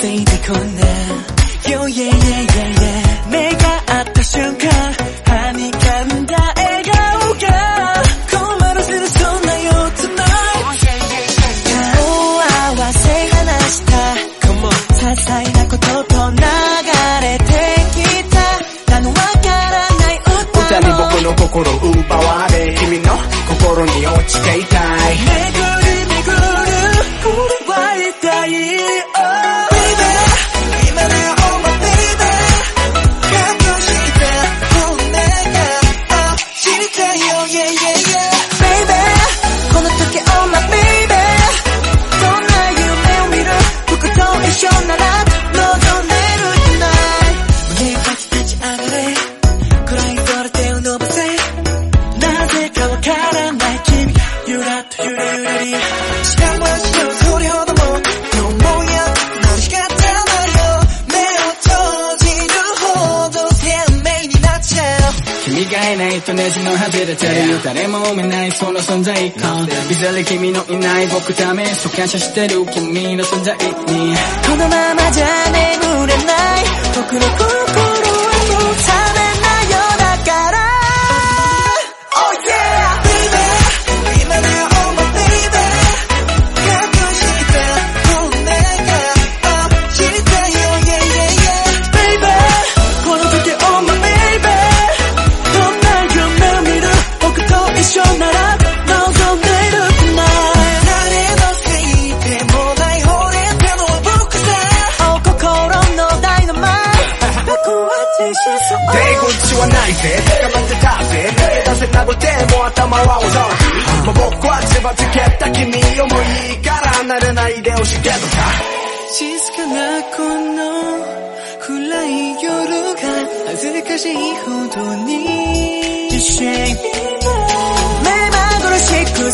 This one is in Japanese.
baby こんな。Yo yeah yeah 目が合った瞬間はにかんだ笑顔が。困らせるそんなよ tonight 合わせ話した。些細なことと流れてきた。なのわからない歌歌に僕の心奪われ君の心に落ちていた。君がないとネジの外れてる誰も埋めないその存在感いずれ君のいない僕ためそう感。謝してる君の存在にこのままじゃ眠れない。僕のないぜ捕まってたぜ投げ出せたぶても頭はお掃除もう僕はつばつけた君をもいいから離れないでほしいけどさ。静かなこの暗い夜が恥ずかしいほどに自信。目まぐるしく